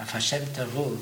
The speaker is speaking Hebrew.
auf Hashem Teruf,